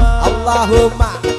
Allahumma eh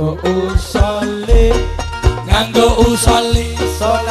nganggo usali nganggo usali sole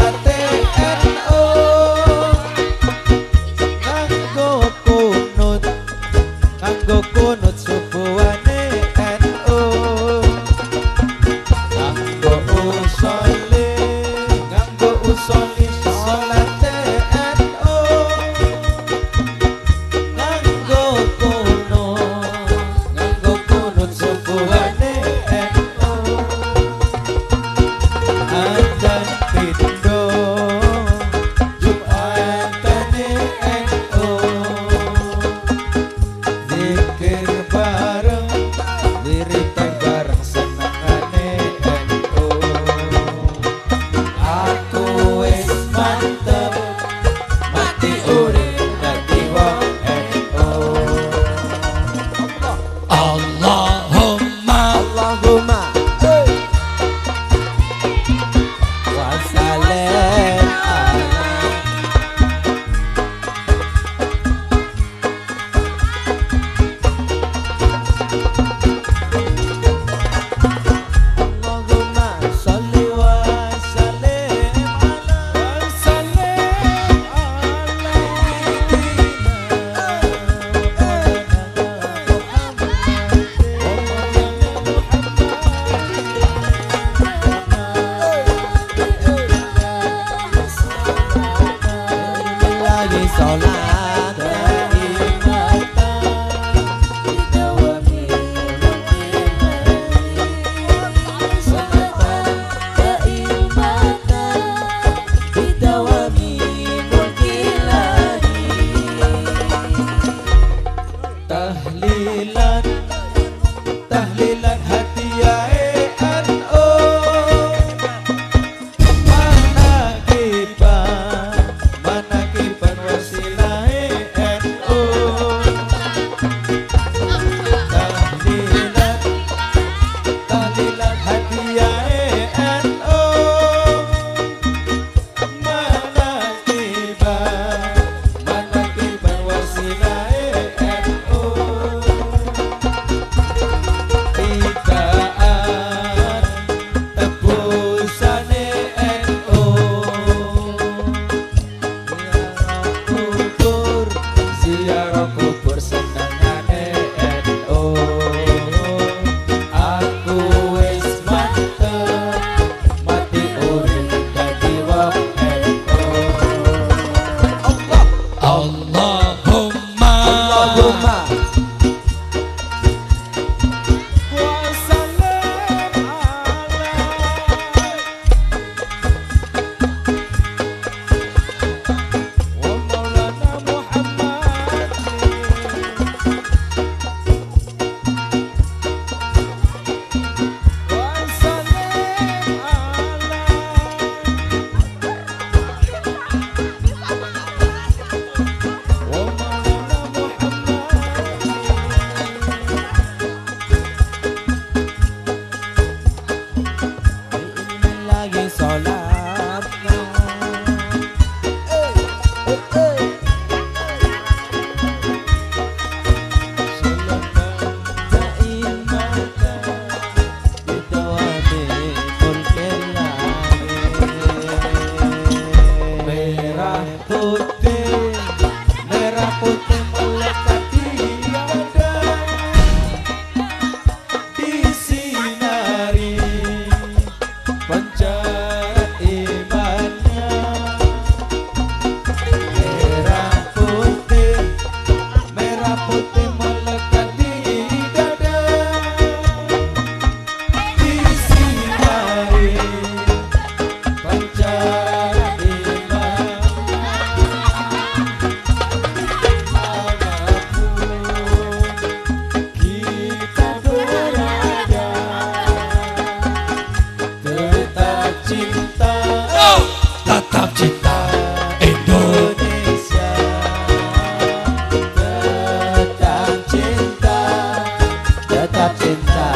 cinta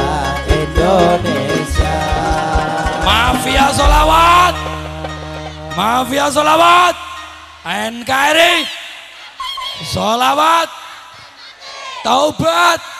Indonesia. Mafia Solawat! Mafia Solawat! NKRI Solawat! Taubat